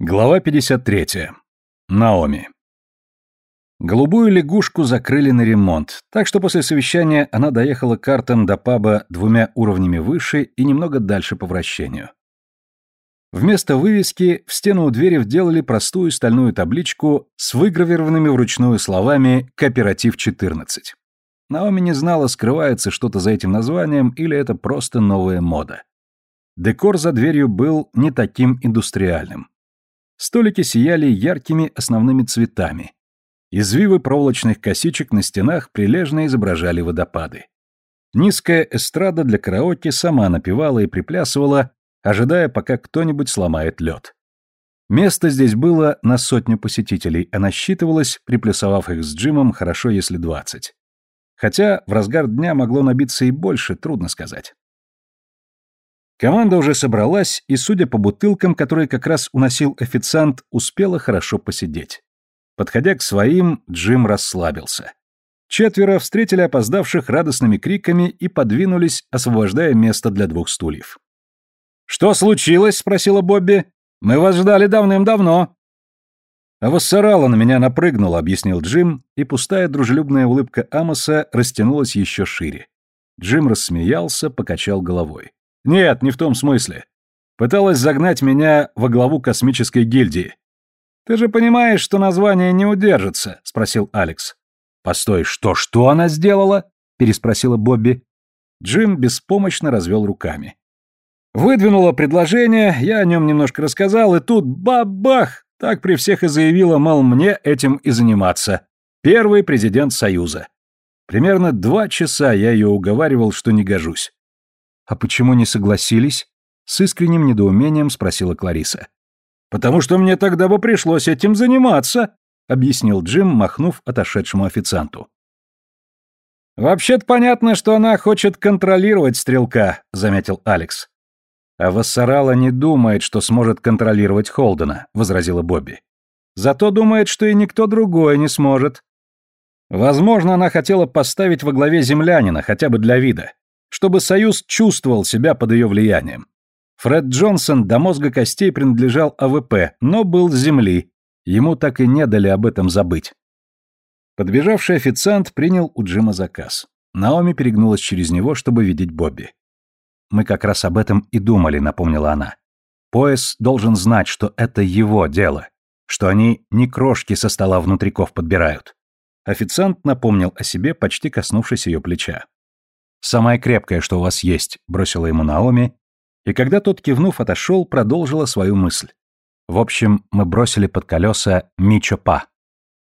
Глава 53. Наоми. Голубую лягушку закрыли на ремонт, так что после совещания она доехала картом до паба двумя уровнями выше и немного дальше по вращению. Вместо вывески в стену у двери вделали простую стальную табличку с выгравированными вручную словами «Кооператив 14». Наоми не знала, скрывается что-то за этим названием или это просто новая мода. Декор за дверью был не таким индустриальным. Столики сияли яркими основными цветами. Извивы проволочных косичек на стенах прилежно изображали водопады. Низкая эстрада для караоке сама напевала и приплясывала, ожидая, пока кто-нибудь сломает лед. Место здесь было на сотню посетителей, а насчитывалось, приплясовав их с Джимом, хорошо если двадцать. Хотя в разгар дня могло набиться и больше, трудно сказать. Команда уже собралась, и, судя по бутылкам, которые как раз уносил официант, успела хорошо посидеть. Подходя к своим, Джим расслабился. Четверо встретили опоздавших радостными криками и подвинулись, освобождая место для двух стульев. «Что случилось?» — спросила Бобби. «Мы вас ждали давным-давно». «А воссорала на меня напрыгнула», — объяснил Джим, и пустая дружелюбная улыбка Амоса растянулась еще шире. Джим рассмеялся, покачал головой. Нет, не в том смысле. Пыталась загнать меня во главу космической гильдии. Ты же понимаешь, что название не удержится, спросил Алекс. Постой, что что она сделала? переспросила Бобби. Джим беспомощно развел руками. Выдвинула предложение, я о нем немножко рассказал, и тут бабах! Так при всех и заявила, мол, мне этим и заниматься. Первый президент Союза. Примерно два часа я ее уговаривал, что не гожусь. «А почему не согласились?» — с искренним недоумением спросила Клариса. «Потому что мне тогда бы пришлось этим заниматься», — объяснил Джим, махнув отошедшему официанту. «Вообще-то понятно, что она хочет контролировать стрелка», — заметил Алекс. «А Вассарала не думает, что сможет контролировать Холдена», — возразила Бобби. «Зато думает, что и никто другой не сможет. Возможно, она хотела поставить во главе землянина, хотя бы для вида чтобы Союз чувствовал себя под ее влиянием. Фред Джонсон до мозга костей принадлежал АВП, но был с земли. Ему так и не дали об этом забыть. Подбежавший официант принял у Джима заказ. Наоми перегнулась через него, чтобы видеть Бобби. «Мы как раз об этом и думали», — напомнила она. «Пояс должен знать, что это его дело, что они не крошки со стола внутриков подбирают». Официант напомнил о себе, почти коснувшись ее плеча. «Самое крепкое, что у вас есть», — бросила ему Наоми, и когда тот, кивнув, отошел, продолжила свою мысль. В общем, мы бросили под колеса Мичопа.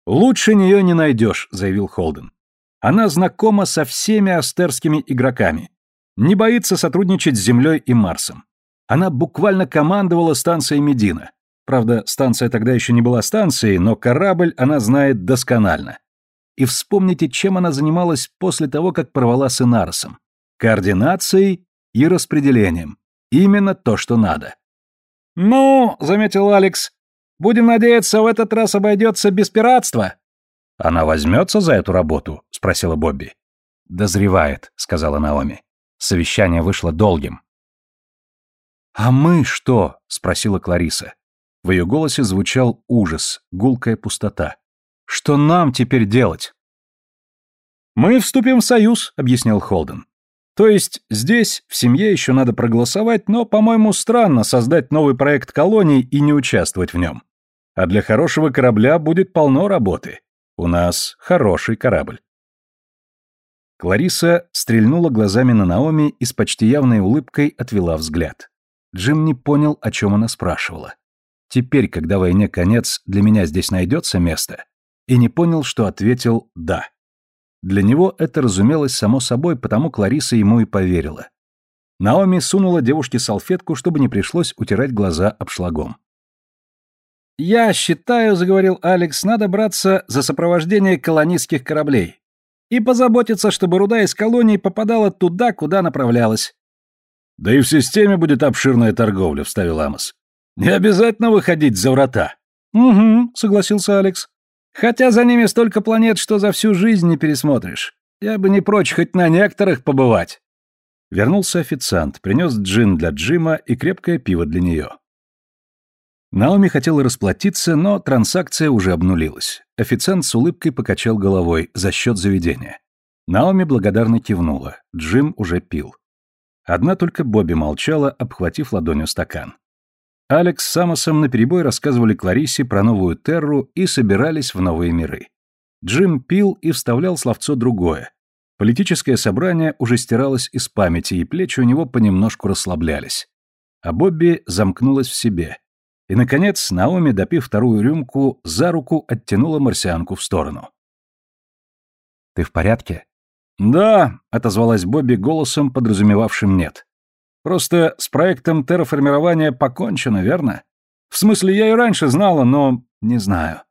«Лучше нее не найдешь», — заявил Холден. «Она знакома со всеми астерскими игроками. Не боится сотрудничать с Землей и Марсом. Она буквально командовала станцией Медина. Правда, станция тогда еще не была станцией, но корабль она знает досконально и вспомните, чем она занималась после того, как порвала с Инаросом. Координацией и распределением. Именно то, что надо. «Ну, — заметил Алекс, — будем надеяться, в этот раз обойдется без пиратства». «Она возьмется за эту работу?» — спросила Бобби. «Дозревает», — сказала Наоми. Совещание вышло долгим. «А мы что?» — спросила Клариса. В ее голосе звучал ужас, гулкая пустота. Что нам теперь делать? Мы вступим в союз, объяснил Холден. То есть здесь, в семье, еще надо проголосовать, но, по-моему, странно создать новый проект колоний и не участвовать в нем. А для хорошего корабля будет полно работы. У нас хороший корабль. Клариса стрельнула глазами на Наоми и с почти явной улыбкой отвела взгляд. Джим не понял, о чем она спрашивала. Теперь, когда войне конец, для меня здесь найдется место? И не понял, что ответил «да». Для него это разумелось само собой, потому Клариса ему и поверила. Наоми сунула девушке салфетку, чтобы не пришлось утирать глаза обшлагом. «Я считаю, — заговорил Алекс, — надо браться за сопровождение колонистских кораблей и позаботиться, чтобы руда из колоний попадала туда, куда направлялась». «Да и в системе будет обширная торговля», — вставил Амос. «Не обязательно выходить за врата». «Угу», — согласился Алекс. Хотя за ними столько планет, что за всю жизнь не пересмотришь. Я бы не прочь хоть на некоторых побывать. Вернулся официант, принес джин для Джима и крепкое пиво для нее. Наоми хотела расплатиться, но транзакция уже обнулилась. Официант с улыбкой покачал головой за счет заведения. Наоми благодарно кивнула. Джим уже пил. Одна только Бобби молчала, обхватив ладонью стакан. Алекс с Самосом наперебой рассказывали Кларисе про новую Терру и собирались в новые миры. Джим пил и вставлял словцо другое. Политическое собрание уже стиралось из памяти, и плечи у него понемножку расслаблялись. А Бобби замкнулась в себе. И, наконец, Наоми, допив вторую рюмку, за руку оттянула марсианку в сторону. «Ты в порядке?» «Да», — отозвалась Бобби голосом, подразумевавшим «нет». «Просто с проектом терраформирования покончено, верно? В смысле, я и раньше знала, но не знаю.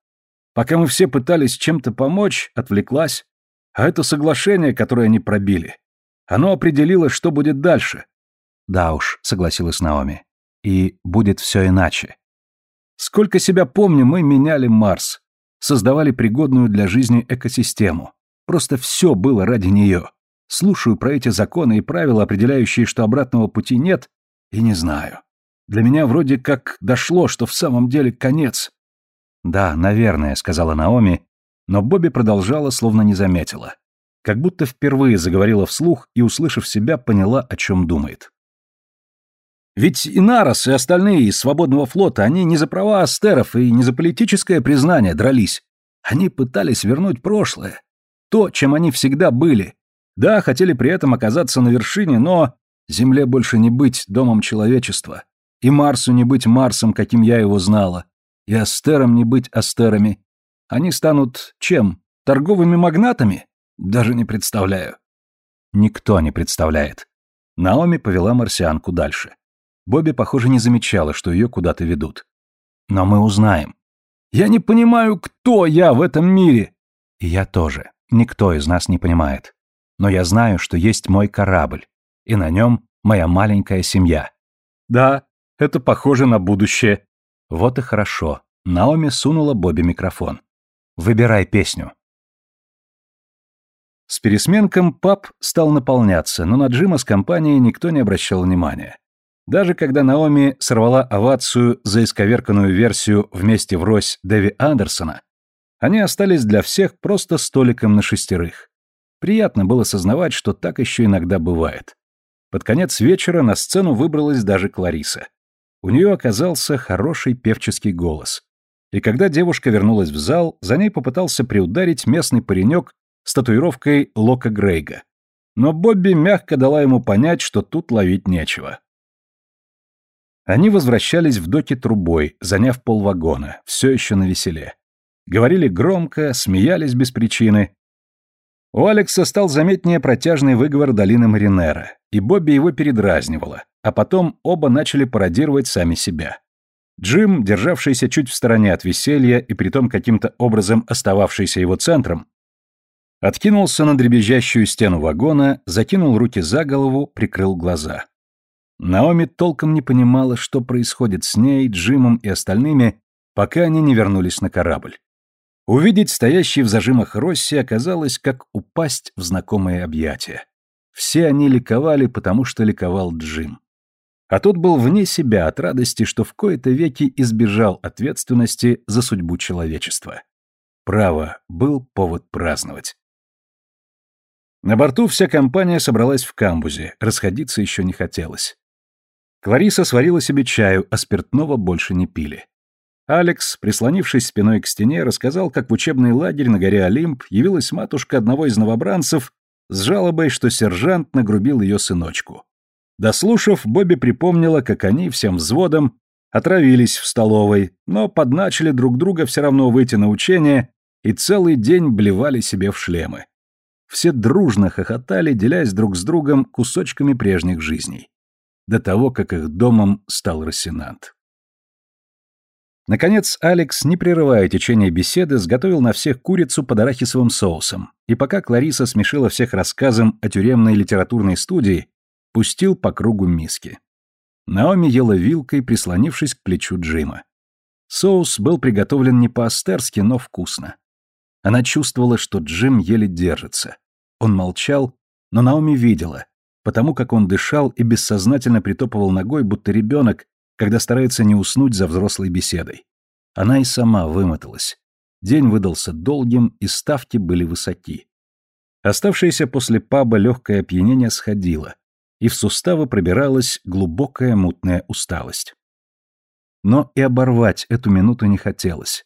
Пока мы все пытались чем-то помочь, отвлеклась. А это соглашение, которое они пробили, оно определило, что будет дальше». «Да уж», — согласилась Наоми. «И будет все иначе». Сколько себя помню, мы меняли Марс, создавали пригодную для жизни экосистему. Просто все было ради нее. Слушаю про эти законы и правила, определяющие, что обратного пути нет, и не знаю. Для меня вроде как дошло, что в самом деле конец. Да, наверное, сказала Наоми, но Бобби продолжала, словно не заметила. Как будто впервые заговорила вслух и, услышав себя, поняла, о чем думает. Ведь и Нарос, и остальные из свободного флота, они не за права астеров и не за политическое признание дрались. Они пытались вернуть прошлое то, чем они всегда были. Да, хотели при этом оказаться на вершине, но Земле больше не быть домом человечества, и Марсу не быть Марсом, каким я его знала, и Астерам не быть Астерами. Они станут чем? Торговыми магнатами? Даже не представляю. Никто не представляет. Наоми повела марсианку дальше. Бобби, похоже, не замечала, что ее куда-то ведут. Но мы узнаем. Я не понимаю, кто я в этом мире. И я тоже. Никто из нас не понимает. Но я знаю, что есть мой корабль, и на нем моя маленькая семья. Да, это похоже на будущее. Вот и хорошо. Наоми сунула Бобби микрофон. Выбирай песню. С пересменком паб стал наполняться, но на Джима с компанией никто не обращал внимания. Даже когда Наоми сорвала овацию за исковерканную версию вместе врозь Дэви Андерсона, они остались для всех просто столиком на шестерых. Приятно было сознавать, что так еще иногда бывает. Под конец вечера на сцену выбралась даже Клариса. У нее оказался хороший певческий голос. И когда девушка вернулась в зал, за ней попытался приударить местный паренек с татуировкой Лока Грейга. Но Бобби мягко дала ему понять, что тут ловить нечего. Они возвращались в доки трубой, заняв полвагона, все еще на веселе. Говорили громко, смеялись без причины. У Алекса стал заметнее протяжный выговор долины Маринера, и Бобби его передразнивала, а потом оба начали пародировать сами себя. Джим, державшийся чуть в стороне от веселья и притом каким-то образом остававшийся его центром, откинулся на дребезжащую стену вагона, закинул руки за голову, прикрыл глаза. Наоми толком не понимала, что происходит с ней, Джимом и остальными, пока они не вернулись на корабль. Увидеть стоящий в зажимах Росси оказалось как упасть в знакомые объятия. Все они ликовали, потому что ликовал Джим. А тот был вне себя от радости, что в кои-то веки избежал ответственности за судьбу человечества. Право, был повод праздновать. На борту вся компания собралась в камбузе, расходиться еще не хотелось. Клариса сварила себе чаю, а спиртного больше не пили. Алекс, прислонившись спиной к стене, рассказал, как в учебный лагерь на горе Олимп явилась матушка одного из новобранцев с жалобой, что сержант нагрубил ее сыночку. Дослушав, Бобби припомнила, как они всем взводом отравились в столовой, но подначили друг друга все равно выйти на учение и целый день блевали себе в шлемы. Все дружно хохотали, делясь друг с другом кусочками прежних жизней. До того, как их домом стал Рассенант. Наконец, Алекс, не прерывая течение беседы, сготовил на всех курицу под арахисовым соусом, и пока Клариса смешила всех рассказом о тюремной литературной студии, пустил по кругу миски. Наоми ела вилкой, прислонившись к плечу Джима. Соус был приготовлен не по-астерски, но вкусно. Она чувствовала, что Джим еле держится. Он молчал, но Наоми видела, потому как он дышал и бессознательно притопывал ногой, будто ребенок, когда старается не уснуть за взрослой беседой. Она и сама вымоталась. День выдался долгим, и ставки были высоки. Оставшееся после паба легкое опьянение сходило, и в суставы пробиралась глубокая мутная усталость. Но и оборвать эту минуту не хотелось.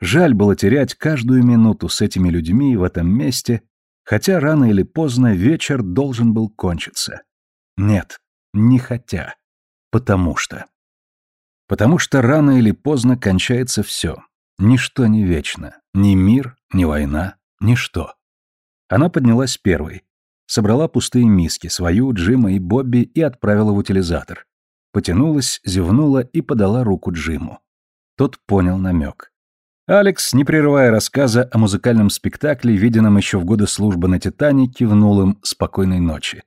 Жаль было терять каждую минуту с этими людьми в этом месте, хотя рано или поздно вечер должен был кончиться. Нет, не хотя, потому что. Потому что рано или поздно кончается все. Ничто не вечно. Ни мир, ни война, ничто. Она поднялась первой. Собрала пустые миски, свою, Джима и Бобби, и отправила в утилизатор. Потянулась, зевнула и подала руку Джиму. Тот понял намек. Алекс, не прерывая рассказа о музыкальном спектакле, виденном еще в годы службы на «Титане», кивнул им «Спокойной ночи».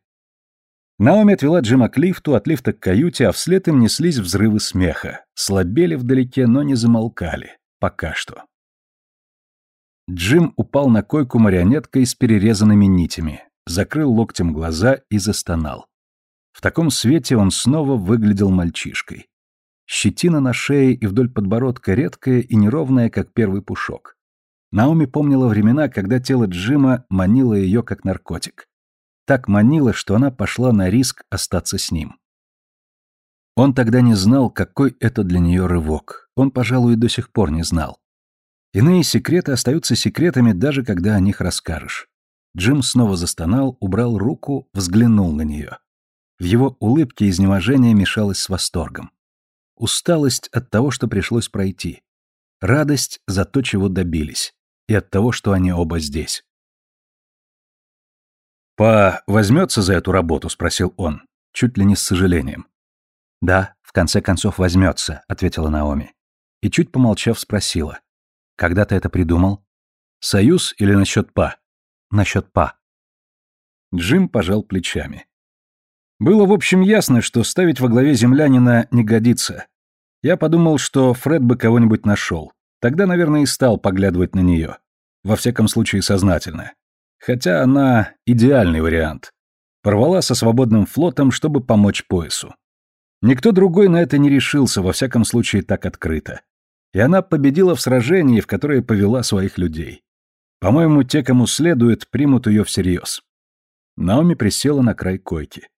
Наоми отвела Джима к лифту, от лифта к каюте, а вслед им неслись взрывы смеха. Слабели вдалеке, но не замолкали. Пока что. Джим упал на койку марионеткой с перерезанными нитями, закрыл локтем глаза и застонал. В таком свете он снова выглядел мальчишкой. Щетина на шее и вдоль подбородка редкая и неровная, как первый пушок. Наоми помнила времена, когда тело Джима манило ее как наркотик. Так манило, что она пошла на риск остаться с ним. Он тогда не знал, какой это для нее рывок. Он, пожалуй, до сих пор не знал. Иные секреты остаются секретами, даже когда о них расскажешь. Джим снова застонал, убрал руку, взглянул на нее. В его улыбке изнеможение мешалось с восторгом. Усталость от того, что пришлось пройти. Радость за то, чего добились. И от того, что они оба здесь. «Па возьмется за эту работу?» — спросил он, чуть ли не с сожалением. «Да, в конце концов возьмется», — ответила Наоми. И чуть помолчав спросила. «Когда ты это придумал?» «Союз или насчет Па?» «Насчет Па». Джим пожал плечами. Было, в общем, ясно, что ставить во главе землянина не годится. Я подумал, что Фред бы кого-нибудь нашел. Тогда, наверное, и стал поглядывать на нее. Во всяком случае, сознательно. Хотя она идеальный вариант. Порвала со свободным флотом, чтобы помочь поясу. Никто другой на это не решился, во всяком случае, так открыто. И она победила в сражении, в которое повела своих людей. По-моему, те, кому следует, примут ее всерьез. Наоми присела на край койки.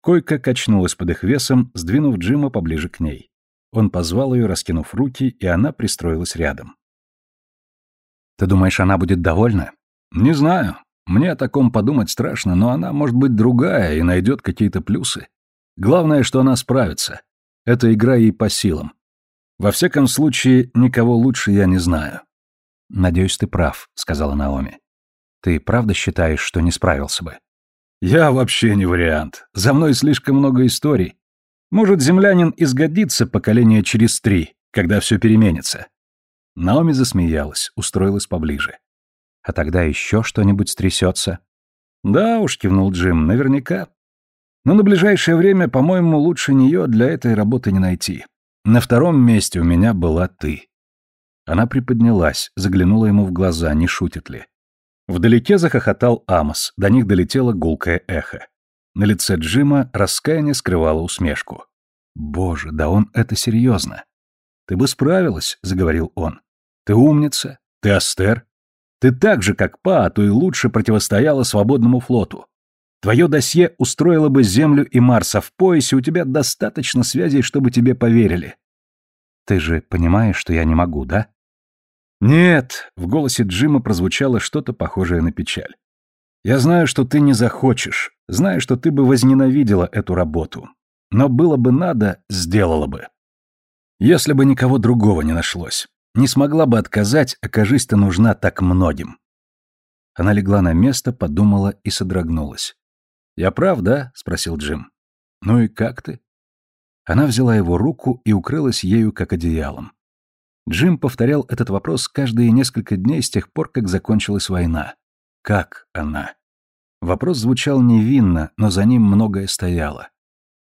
Койка качнулась под их весом, сдвинув Джима поближе к ней. Он позвал ее, раскинув руки, и она пристроилась рядом. «Ты думаешь, она будет довольна?» «Не знаю. Мне о таком подумать страшно, но она может быть другая и найдет какие-то плюсы. Главное, что она справится. Эта игра ей по силам. Во всяком случае, никого лучше я не знаю». «Надеюсь, ты прав», — сказала Наоми. «Ты правда считаешь, что не справился бы?» Я вообще не вариант. За мной слишком много историй. Может, землянин изгодится поколение через три, когда все переменится. Наоми засмеялась, устроилась поближе. А тогда еще что-нибудь стрясется? Да уж, кивнул Джим, наверняка. Но на ближайшее время, по-моему, лучше нее для этой работы не найти. На втором месте у меня была ты. Она приподнялась, заглянула ему в глаза, не шутит ли. Вдалеке захохотал Амос, до них долетело гулкое эхо. На лице Джима раскаяние скрывало усмешку. «Боже, да он это серьезно!» «Ты бы справилась», — заговорил он. «Ты умница, ты Астер. Ты так же, как Па, то и лучше противостояла свободному флоту. Твое досье устроило бы Землю и Марса в поясе, у тебя достаточно связей, чтобы тебе поверили». «Ты же понимаешь, что я не могу, да?» «Нет», — в голосе Джима прозвучало что-то похожее на печаль. «Я знаю, что ты не захочешь, знаю, что ты бы возненавидела эту работу. Но было бы надо, сделала бы. Если бы никого другого не нашлось. Не смогла бы отказать, окажись ты нужна так многим». Она легла на место, подумала и содрогнулась. «Я прав, да?» — спросил Джим. «Ну и как ты?» Она взяла его руку и укрылась ею как одеялом. Джим повторял этот вопрос каждые несколько дней с тех пор, как закончилась война. Как она? Вопрос звучал невинно, но за ним многое стояло.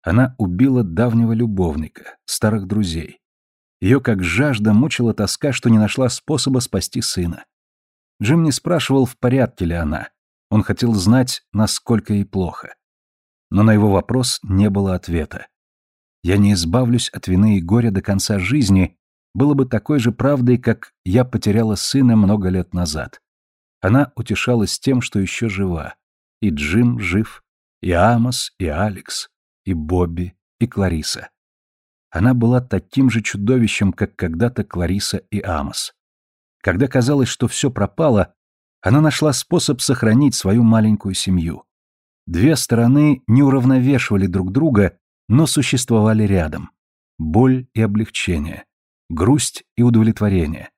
Она убила давнего любовника, старых друзей. Ее как жажда мучила тоска, что не нашла способа спасти сына. Джим не спрашивал, в порядке ли она. Он хотел знать, насколько ей плохо. Но на его вопрос не было ответа. Я не избавлюсь от вины и горя до конца жизни, было бы такой же правдой, как я потеряла сына много лет назад. Она утешалась тем, что еще жива. И Джим жив, и Амос, и Алекс, и Бобби, и Клариса. Она была таким же чудовищем, как когда-то Клариса и Амос. Когда казалось, что все пропало, она нашла способ сохранить свою маленькую семью. Две стороны не уравновешивали друг друга, но существовали рядом. Боль и облегчение, грусть и удовлетворение.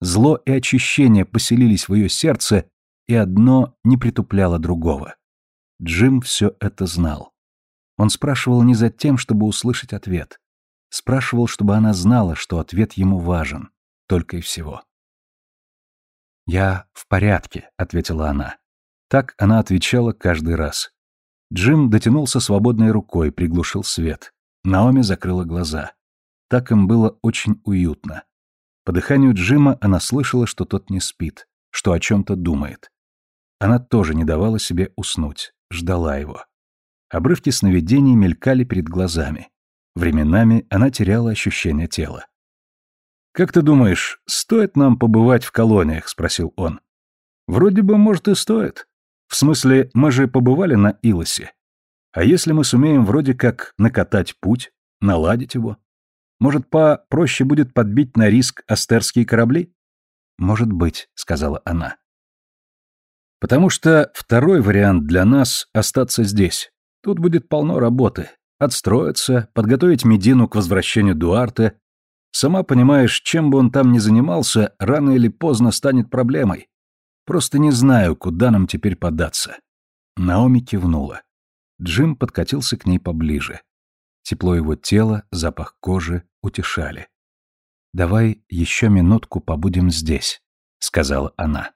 Зло и очищение поселились в ее сердце, и одно не притупляло другого. Джим все это знал. Он спрашивал не за тем, чтобы услышать ответ. Спрашивал, чтобы она знала, что ответ ему важен. Только и всего. «Я в порядке», — ответила она. Так она отвечала каждый раз. Джим дотянулся свободной рукой, приглушил свет. Наоми закрыла глаза. Так им было очень уютно. По дыханию Джима она слышала, что тот не спит, что о чем-то думает. Она тоже не давала себе уснуть, ждала его. Обрывки сновидений мелькали перед глазами. Временами она теряла ощущение тела. «Как ты думаешь, стоит нам побывать в колониях?» — спросил он. «Вроде бы, может, и стоит. В смысле, мы же побывали на Илосе. А если мы сумеем вроде как накатать путь, наладить его? Может, по проще будет подбить на риск астерские корабли?» «Может быть», — сказала она. «Потому что второй вариант для нас — остаться здесь. Тут будет полно работы. Отстроиться, подготовить Медину к возвращению Дуарте, Сама понимаешь, чем бы он там ни занимался, рано или поздно станет проблемой. Просто не знаю, куда нам теперь податься. Наоми кивнула. Джим подкатился к ней поближе. Тепло его тела, запах кожи утешали. «Давай еще минутку побудем здесь», — сказала она.